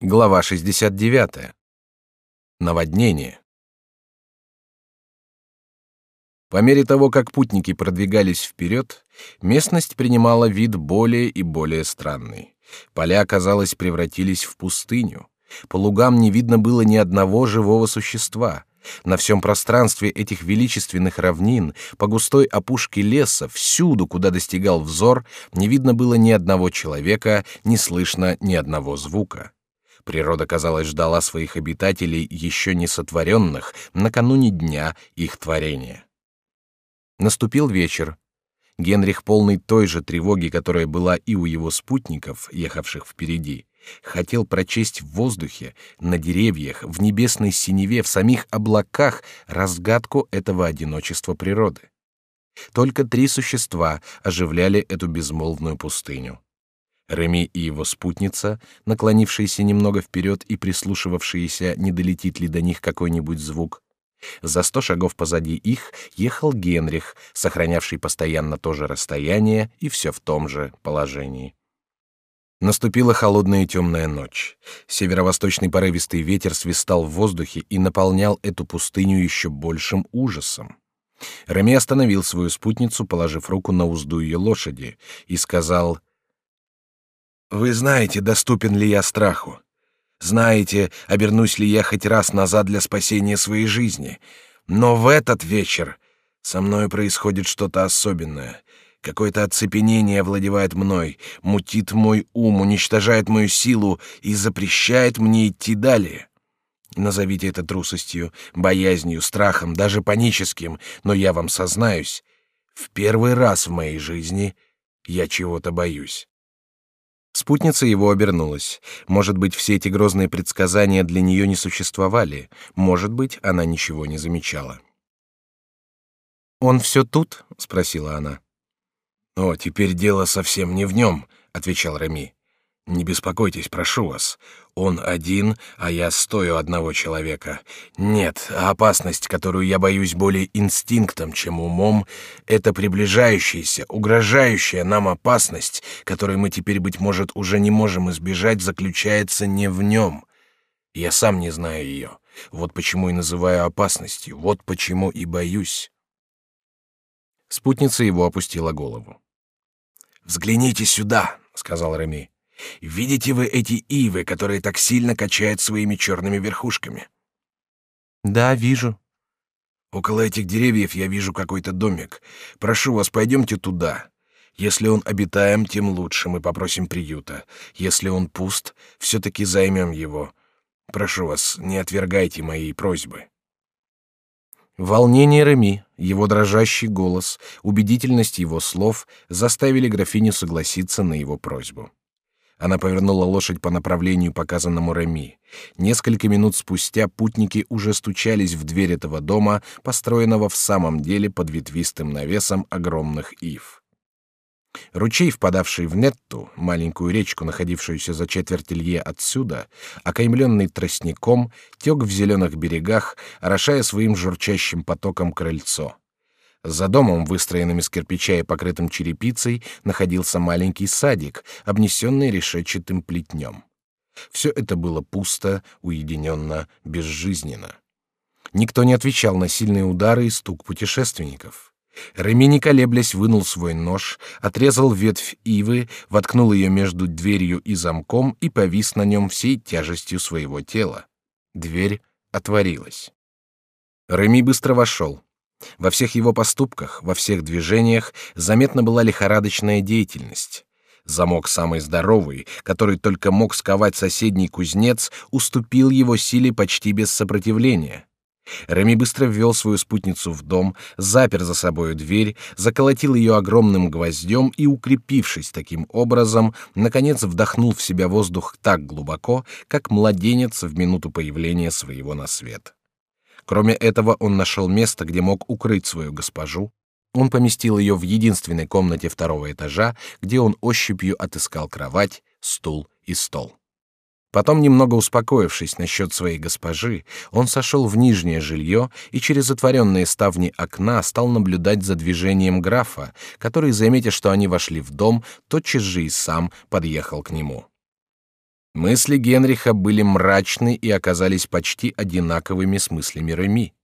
Глава 69. Наводнение. По мере того, как путники продвигались вперед, местность принимала вид более и более странный. Поля, казалось, превратились в пустыню. По лугам не видно было ни одного живого существа. На всем пространстве этих величественных равнин, по густой опушке леса, всюду, куда достигал взор, не видно было ни одного человека, не слышно ни одного звука. Природа, казалось, ждала своих обитателей еще не сотворенных накануне дня их творения. Наступил вечер. Генрих, полный той же тревоги, которая была и у его спутников, ехавших впереди, хотел прочесть в воздухе, на деревьях, в небесной синеве, в самих облаках разгадку этого одиночества природы. Только три существа оживляли эту безмолвную пустыню. Реми и его спутница, наклонившиеся немного вперед и прислушивавшиеся, не долетит ли до них какой-нибудь звук. За сто шагов позади их ехал Генрих, сохранявший постоянно то же расстояние и все в том же положении. Наступила холодная темная ночь. Северо-восточный порывистый ветер свистал в воздухе и наполнял эту пустыню еще большим ужасом. Реми остановил свою спутницу, положив руку на узду ее лошади, и сказал вы знаете, доступен ли я страху. Знаете, обернусь ли я хоть раз назад для спасения своей жизни. Но в этот вечер со мной происходит что-то особенное. Какое-то оцепенение овладевает мной, мутит мой ум, уничтожает мою силу и запрещает мне идти далее. Назовите это трусостью, боязнью, страхом, даже паническим, но я вам сознаюсь, в первый раз в моей жизни я чего-то боюсь. Спутница его обернулась. Может быть, все эти грозные предсказания для нее не существовали. Может быть, она ничего не замечала. «Он все тут?» — спросила она. «О, теперь дело совсем не в нем», — отвечал Реми. Не беспокойтесь, прошу вас. Он один, а я стою одного человека. Нет, опасность, которую я боюсь более инстинктом, чем умом, это приближающаяся, угрожающая нам опасность, которой мы теперь, быть может, уже не можем избежать, заключается не в нем. Я сам не знаю ее. Вот почему и называю опасностью, вот почему и боюсь. Спутница его опустила голову. «Взгляните сюда», — сказал Реми. Видите вы эти ивы, которые так сильно качают своими черными верхушками? Да, вижу. Около этих деревьев я вижу какой-то домик. Прошу вас, пойдемте туда. Если он обитаем, тем лучше, мы попросим приюта. Если он пуст, все-таки займем его. Прошу вас, не отвергайте моей просьбы. Волнение Реми, его дрожащий голос, убедительность его слов заставили графиню согласиться на его просьбу. Она повернула лошадь по направлению, показанному Реми. Несколько минут спустя путники уже стучались в дверь этого дома, построенного в самом деле под ветвистым навесом огромных ив. Ручей, впадавший в Нетту, маленькую речку, находившуюся за четверть лье отсюда, окаймленный тростником, тек в зеленых берегах, орошая своим журчащим потоком крыльцо. За домом, выстроенным из кирпича и покрытым черепицей, находился маленький садик, обнесенный решетчатым плетнем. Все это было пусто, уединенно, безжизненно. Никто не отвечал на сильные удары и стук путешественников. Реми, не колеблясь, вынул свой нож, отрезал ветвь ивы, воткнул ее между дверью и замком и повис на нем всей тяжестью своего тела. Дверь отворилась. Реми быстро вошел. Во всех его поступках, во всех движениях заметна была лихорадочная деятельность. Замок самый здоровый, который только мог сковать соседний кузнец, уступил его силе почти без сопротивления. Реми быстро ввел свою спутницу в дом, запер за собою дверь, заколотил ее огромным гвоздем и, укрепившись таким образом, наконец вдохнул в себя воздух так глубоко, как младенец в минуту появления своего на свет. Кроме этого, он нашел место, где мог укрыть свою госпожу. Он поместил ее в единственной комнате второго этажа, где он ощупью отыскал кровать, стул и стол. Потом, немного успокоившись насчет своей госпожи, он сошел в нижнее жилье и через затворенные ставни окна стал наблюдать за движением графа, который, заметя, что они вошли в дом, тотчас же и сам подъехал к нему. Мысли Генриха были мрачны и оказались почти одинаковыми с мыслями Реми.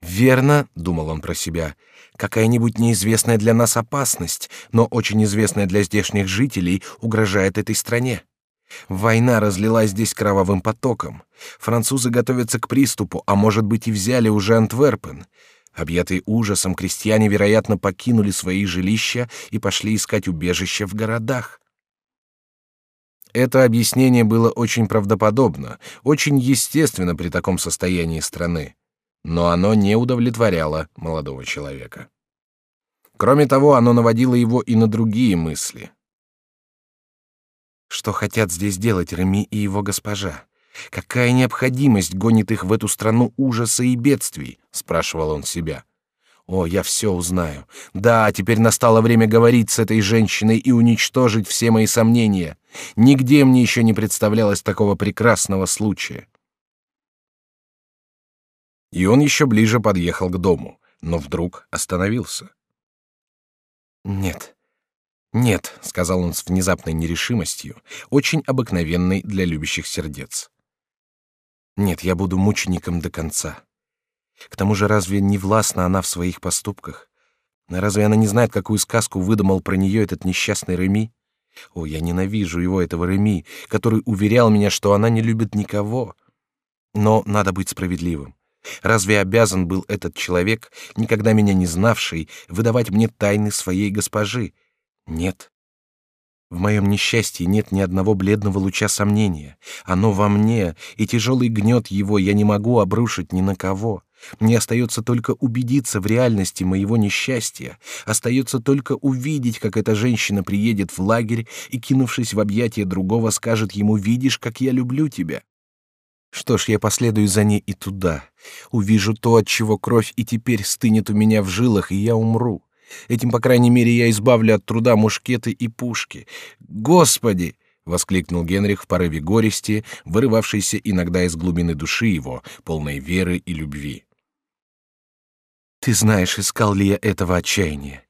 «Верно», — думал он про себя, — «какая-нибудь неизвестная для нас опасность, но очень известная для здешних жителей, угрожает этой стране. Война разлилась здесь кровавым потоком. Французы готовятся к приступу, а может быть и взяли уже Антверпен. Объятые ужасом, крестьяне, вероятно, покинули свои жилища и пошли искать убежище в городах. Это объяснение было очень правдоподобно, очень естественно при таком состоянии страны, но оно не удовлетворяло молодого человека. Кроме того, оно наводило его и на другие мысли. Что хотят здесь делать Реми и его госпожа? Какая необходимость гонит их в эту страну ужаса и бедствий? спрашивал он себя. О, я все узнаю. Да, теперь настало время говорить с этой женщиной и уничтожить все мои сомнения. Нигде мне еще не представлялось такого прекрасного случая. И он еще ближе подъехал к дому, но вдруг остановился. Нет, «Нет», — сказал он с внезапной нерешимостью, очень обыкновенной для любящих сердец. «Нет, я буду мучеником до конца. К тому же разве не властна она в своих поступках? Разве она не знает, какую сказку выдумал про нее этот несчастный Реми? О, я ненавижу его, этого Реми, который уверял меня, что она не любит никого. Но надо быть справедливым. Разве обязан был этот человек, никогда меня не знавший, выдавать мне тайны своей госпожи, нет. В моем несчастье нет ни одного бледного луча сомнения. Оно во мне, и тяжелый гнет его я не могу обрушить ни на кого. Мне остается только убедиться в реальности моего несчастья. Остается только увидеть, как эта женщина приедет в лагерь и, кинувшись в объятия другого, скажет ему «Видишь, как я люблю тебя». Что ж, я последую за ней и туда. Увижу то, от чего кровь и теперь стынет у меня в жилах, и я умру. Этим, по крайней мере, я избавлю от труда мушкеты и пушки. Господи! воскликнул Генрих в порыве горести, вырывавшейся иногда из глубины души его, полной веры и любви. Ты знаешь, искал ли я этого отчаяния?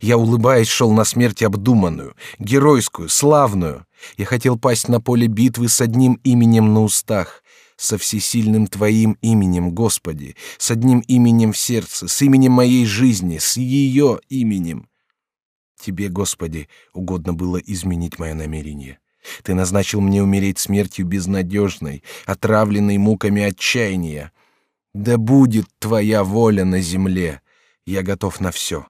Я, улыбаясь, шел на смерть обдуманную, геройскую, славную. Я хотел пасть на поле битвы с одним именем на устах, со всесильным Твоим именем, Господи, с одним именем в сердце, с именем моей жизни, с ее именем. Тебе, Господи, угодно было изменить мое намерение. Ты назначил мне умереть смертью безнадежной, отравленной муками отчаяния. Да будет Твоя воля на земле. Я готов на все.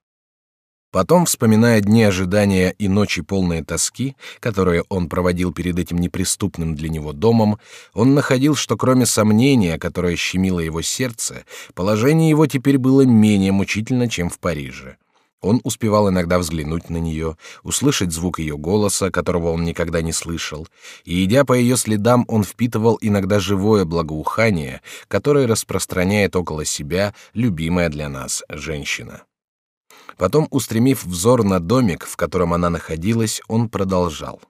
Потом, вспоминая дни ожидания и ночи полные тоски, которые он проводил перед этим неприступным для него домом, он находил, что кроме сомнения, которое щемило его сердце, положение его теперь было менее мучительно, чем в Париже. Он успевал иногда взглянуть на нее, услышать звук ее голоса, которого он никогда не слышал, и, идя по ее следам, он впитывал иногда живое благоухание, которое распространяет около себя любимая для нас женщина. Потом, устремив взор на домик, в котором она находилась, он продолжал.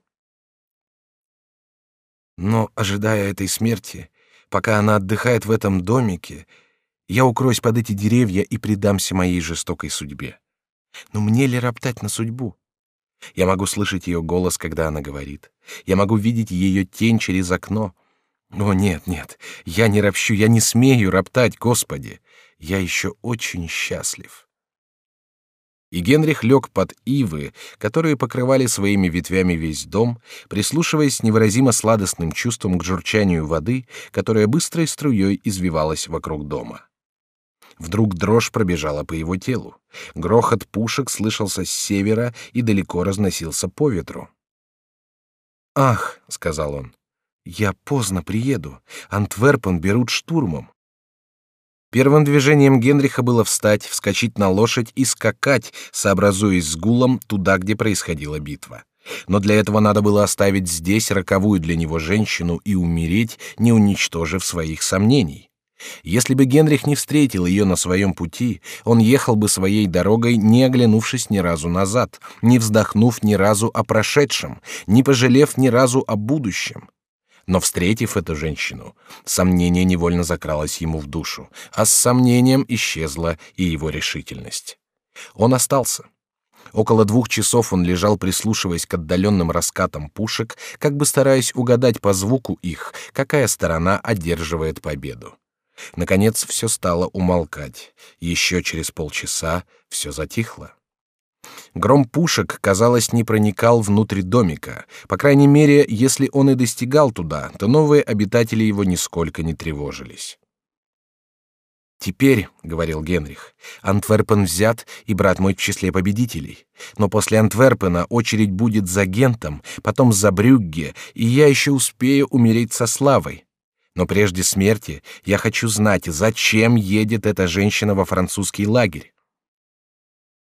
Но, ожидая этой смерти, пока она отдыхает в этом домике, я укроюсь под эти деревья и предамся моей жестокой судьбе. Но мне ли роптать на судьбу? Я могу слышать ее голос, когда она говорит. Я могу видеть ее тень через окно. О, нет, нет, я не ропщу, я не смею роптать, Господи. Я еще очень счастлив и Генрих лег под ивы, которые покрывали своими ветвями весь дом, прислушиваясь невыразимо сладостным чувством к журчанию воды, которая быстрой струей извивалась вокруг дома. Вдруг дрожь пробежала по его телу. Грохот пушек слышался с севера и далеко разносился по ветру. «Ах», — сказал он, — «я поздно приеду. Антверпен берут штурмом. Первым движением Генриха было встать, вскочить на лошадь и скакать, сообразуясь с гулом туда, где происходила битва. Но для этого надо было оставить здесь роковую для него женщину и умереть, не уничтожив своих сомнений. Если бы Генрих не встретил ее на своем пути, он ехал бы своей дорогой, не оглянувшись ни разу назад, не вздохнув ни разу о прошедшем, не пожалев ни разу о будущем. Но встретив эту женщину, сомнение невольно закралось ему в душу, а с сомнением исчезла и его решительность. Он остался. Около двух часов он лежал, прислушиваясь к отдаленным раскатам пушек, как бы стараясь угадать по звуку их, какая сторона одерживает победу. Наконец все стало умолкать. Еще через полчаса все затихло. Гром пушек, казалось, не проникал внутрь домика. По крайней мере, если он и достигал туда, то новые обитатели его нисколько не тревожились. «Теперь, — говорил Генрих, — Антверпен взят, и брат мой в числе победителей. Но после Антверпена очередь будет за Гентом, потом за Брюгге, и я еще успею умереть со славой. Но прежде смерти я хочу знать, зачем едет эта женщина во французский лагерь.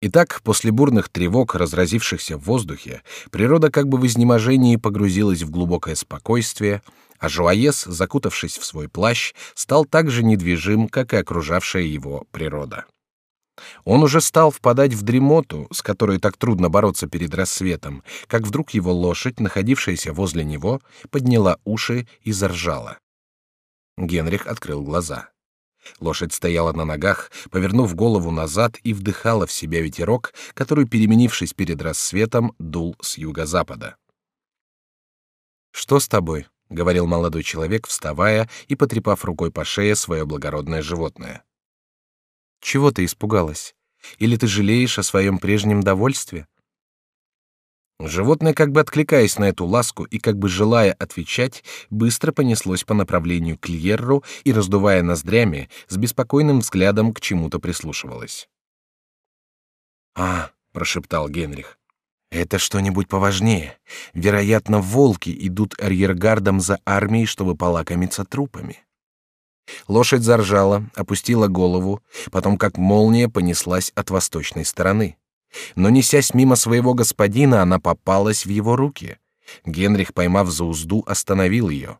Итак, после бурных тревог, разразившихся в воздухе, природа как бы в изнеможении погрузилась в глубокое спокойствие, а Жуаес, закутавшись в свой плащ, стал так же недвижим, как и окружавшая его природа. Он уже стал впадать в дремоту, с которой так трудно бороться перед рассветом, как вдруг его лошадь, находившаяся возле него, подняла уши и заржала. Генрих открыл глаза. Лошадь стояла на ногах, повернув голову назад и вдыхала в себя ветерок, который, переменившись перед рассветом, дул с юго-запада. Что с тобой? говорил молодой человек, вставая и потрепав рукой по шее свое благородное животное. Чего ты испугалась? Или ты жалеешь о своем прежнем довольстве? Животное, как бы откликаясь на эту ласку и как бы желая отвечать, быстро понеслось по направлению к Льерру и, раздувая ноздрями, с беспокойным взглядом к чему-то прислушивалось. «А», — прошептал Генрих, — «это что-нибудь поважнее. Вероятно, волки идут арьергардом за армией, чтобы полакомиться трупами». Лошадь заржала, опустила голову, потом как молния понеслась от восточной стороны. Но несясь мимо своего господина, она попалась в его руки. Генрих, поймав за узду, остановил ее.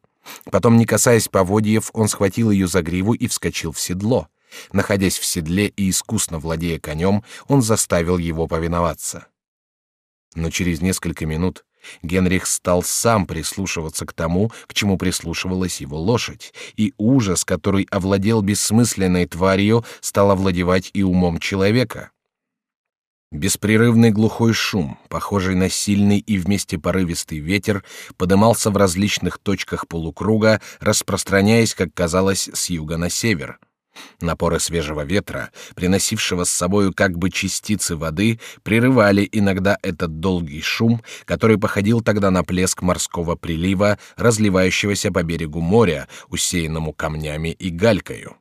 Потом, не касаясь поводьев, он схватил ее за гриву и вскочил в седло. Находясь в седле и искусно владея конем, он заставил его повиноваться. Но через несколько минут Генрих стал сам прислушиваться к тому, к чему прислушивалась его лошадь, и ужас, который овладел бессмысленной тварью, стал овладевать и умом человека. Беспрерывный глухой шум, похожий на сильный и вместе порывистый ветер, подымался в различных точках полукруга, распространяясь, как казалось, с юга на север. Напоры свежего ветра, приносившего с собою как бы частицы воды, прерывали иногда этот долгий шум, который походил тогда на плеск морского прилива, разливающегося по берегу моря, усеянному камнями и галькою.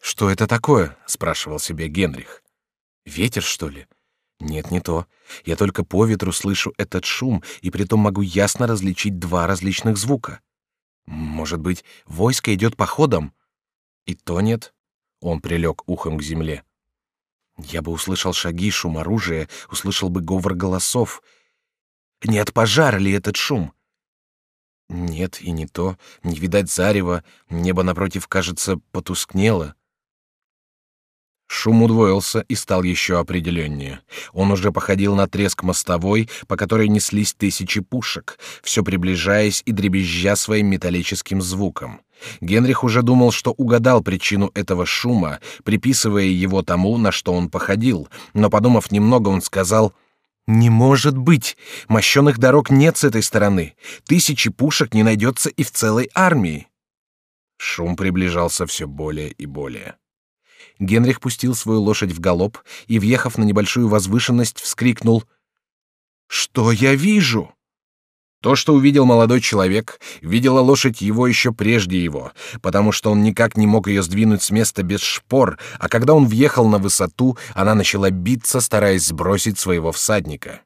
«Что это такое?» — спрашивал себе Генрих. Ветер, что ли? Нет, не то. Я только по ветру слышу этот шум, и притом могу ясно различить два различных звука. Может быть, войско идет походом? И то нет. Он прилег ухом к земле. Я бы услышал шаги, шум оружия, услышал бы говор голосов. Не от пожара ли этот шум? Нет, и не то. Не видать зарева, небо напротив, кажется, потускнело. Шум удвоился и стал еще определеннее. Он уже походил на треск мостовой, по которой неслись тысячи пушек, все приближаясь и дребезжа своим металлическим звуком. Генрих уже думал, что угадал причину этого шума, приписывая его тому, на что он походил, но, подумав немного, он сказал «Не может быть! Мощенных дорог нет с этой стороны. Тысячи пушек не найдется и в целой армии». Шум приближался все более и более. Генрих пустил свою лошадь в галоп и, въехав на небольшую возвышенность, вскрикнул: "Что я вижу?" То, что увидел молодой человек, видела лошадь его еще прежде его, потому что он никак не мог ее сдвинуть с места без шпор, а когда он въехал на высоту, она начала биться, стараясь сбросить своего всадника.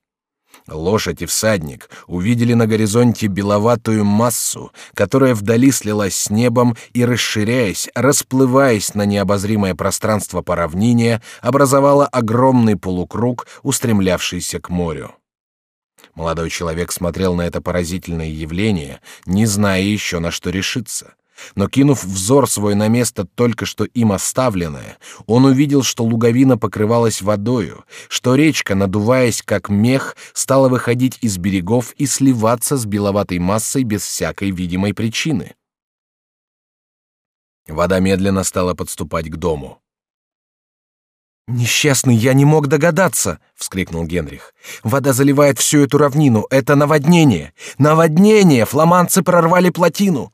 Лошадь и всадник увидели на горизонте беловатую массу, которая вдали слилась с небом и, расширяясь, расплываясь на необозримое пространство по равнине, образовала огромный полукруг, устремлявшийся к морю. Молодой человек смотрел на это поразительное явление, не зная еще на что решиться. Но кинув взор свой на место только что им оставленное, он увидел, что луговина покрывалась водою, что речка, надуваясь как мех, стала выходить из берегов и сливаться с беловатой массой без всякой видимой причины. Вода медленно стала подступать к дому. Несчастный, я не мог догадаться, вскрикнул Генрих. Вода заливает всю эту равнину. Это наводнение, наводнение. Фламандцы прорвали плотину.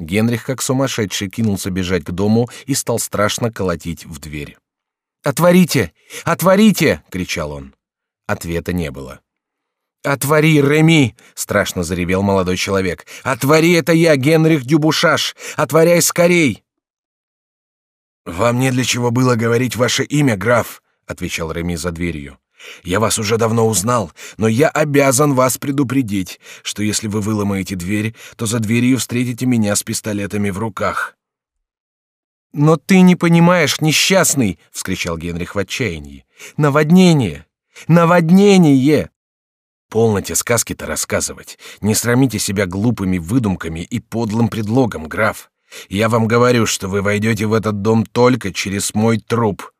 Генрих, как сумасшедший, кинулся бежать к дому и стал страшно колотить в дверь. Отворите, отворите! кричал он. Ответа не было. «Отвори, Реми!» — страшно заревел молодой человек. «Отвори, это я, Генрих Дюбушаш! Отворяй скорей!» «Вам не для чего было говорить ваше имя, граф», — отвечал Реми за дверью. «Я вас уже давно узнал, но я обязан вас предупредить, что если вы выломаете дверь, то за дверью встретите меня с пистолетами в руках». «Но ты не понимаешь, несчастный!» — вскричал Генрих в отчаянии. «Наводнение! Наводнение!» «Полноте сказки-то рассказывать. Не срамите себя глупыми выдумками и подлым предлогом, граф. Я вам говорю, что вы войдете в этот дом только через мой труп.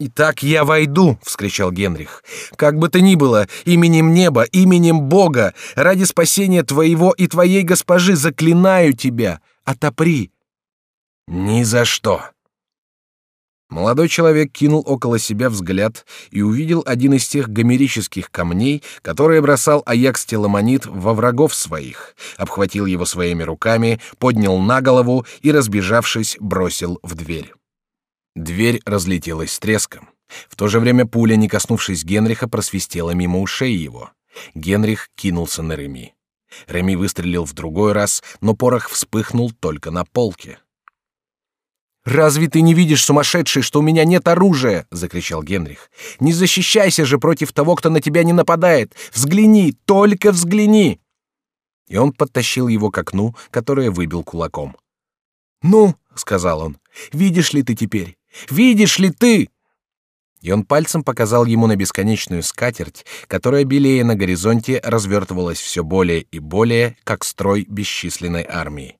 Итак, я войду, вскричал Генрих. Как бы то ни было, именем неба, именем Бога, ради спасения твоего и твоей госпожи заклинаю тебя, отопри. Ни за что. Молодой человек кинул около себя взгляд и увидел один из тех гомерических камней, которые бросал Аякс Теламонит во врагов своих, обхватил его своими руками, поднял на голову и, разбежавшись, бросил в дверь. Дверь разлетелась с треском. В то же время пуля, не коснувшись Генриха, просвистела мимо ушей его. Генрих кинулся на Реми. Реми выстрелил в другой раз, но порох вспыхнул только на полке. Разве ты не видишь, сумасшедший, что у меня нет оружия? – закричал Генрих. Не защищайся же против того, кто на тебя не нападает. Взгляни, только взгляни. И он подтащил его к окну, которое выбил кулаком. Ну, сказал он, видишь ли ты теперь? Видишь ли ты? И он пальцем показал ему на бесконечную скатерть, которая белее на горизонте развертывалась все более и более, как строй бесчисленной армии.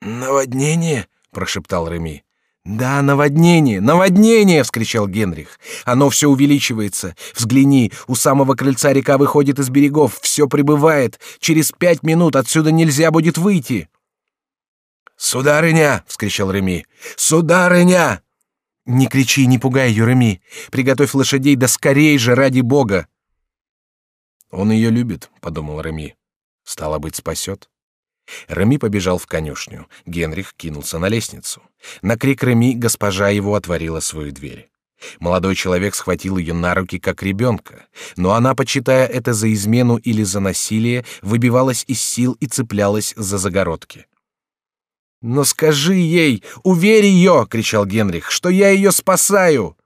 Наводнение, прошептал Реми. Да, наводнение, наводнение! вскричал Генрих. Оно все увеличивается. Взгляни, у самого крыльца река выходит из берегов, все прибывает. Через пять минут отсюда нельзя будет выйти. Сударыня! вскричал Реми. Сударыня! Не кричи, не пугай ее, Реми. Приготовь лошадей, да скорей же, ради бога. Он ее любит, подумал Реми. Стало быть, спасет. Реми побежал в конюшню. Генрих кинулся на лестницу. На крик Реми госпожа его отворила свою дверь. Молодой человек схватил ее на руки как ребенка, но она, почитая это за измену или за насилие, выбивалась из сил и цеплялась за загородки. Но скажи ей, уверь ее, кричал Генрих, что я ее спасаю.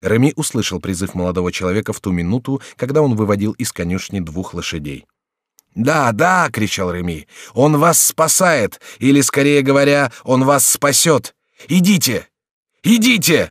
Реми услышал призыв молодого человека в ту минуту, когда он выводил из конюшни двух лошадей. Да, да, кричал Реми, он вас спасает, или скорее говоря, он вас спасет. Идите, идите.